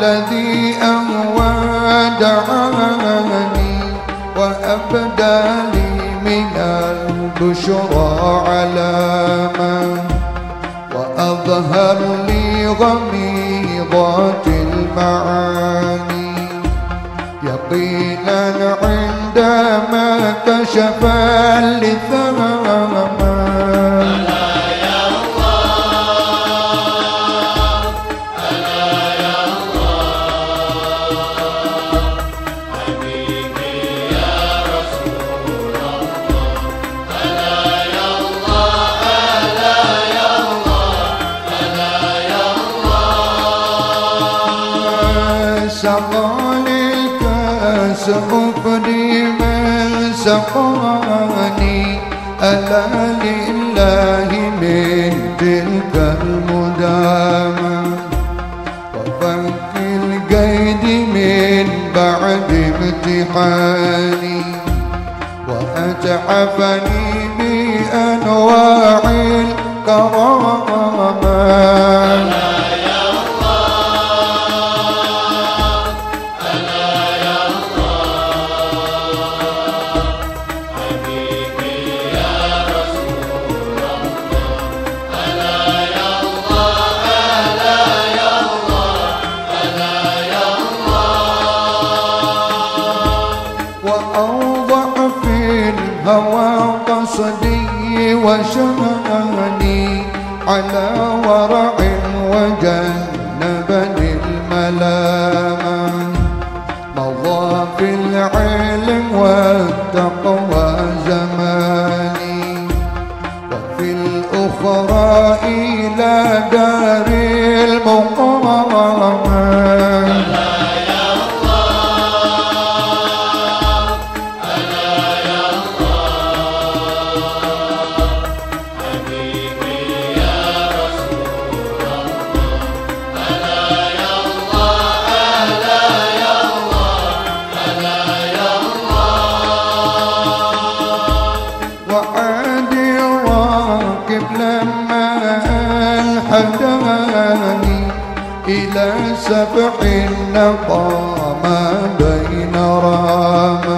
الذي أهوى دعاني وأبدى لي من البشرى علاما وأظهر لي غميضات المعاني. يقينا عندما كشف اللثام سقاني الكاس أفدي من سقاني ألا لله من امتحاني وأتعفني بأنواع الكرامات وشاني على ورع وجنبني الملامة مضى في العلم والتقوى زماني. وفي الأخرى إلى دار المقامة نقى ما بين راما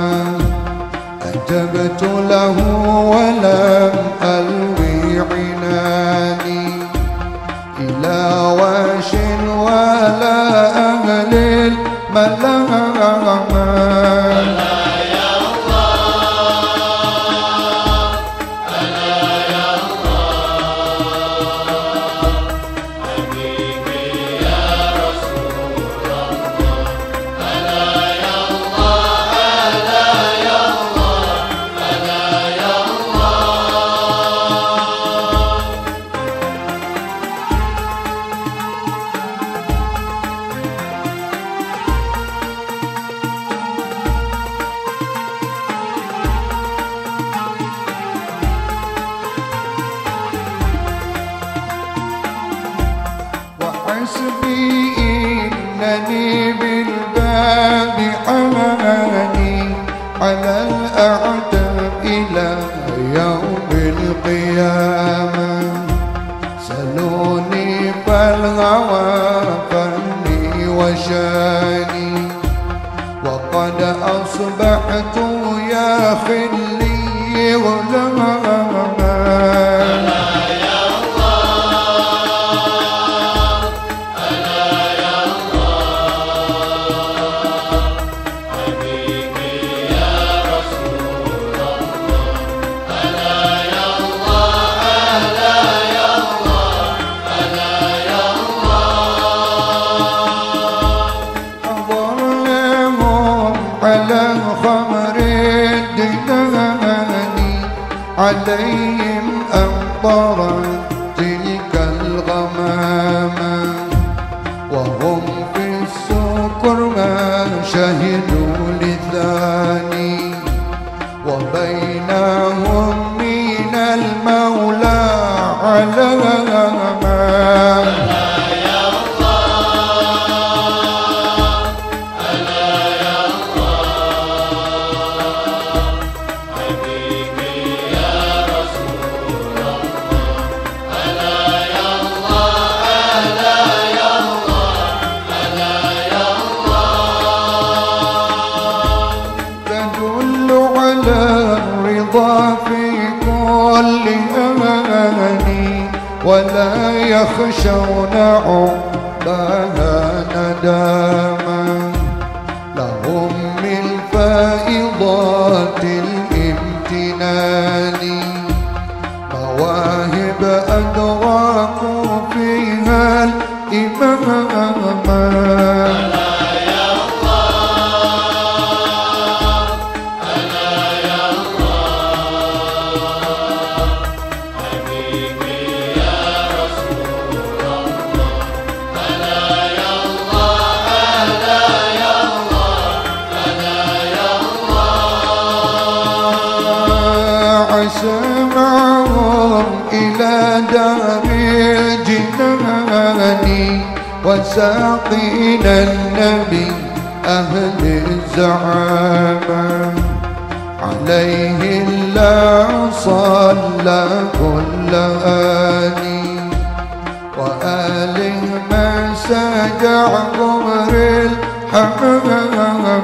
على الأعتاب إلى يوم القيامة. سلوني فالهوى فني وشاني. وقد أصبحت يا خلي غلاما خمر الدهان عليهم أمطرت يرضى في كل أماني ولا يخشون عقباها نداما. لهم من فائضات الامتنان. مواهب أدراكوا فيها الإماما. سمعهم إلى دار الجنان وساقينا النبي أهل الزعامة عليه الله صلى كل آني وآله ما سجع ظهر الحمامة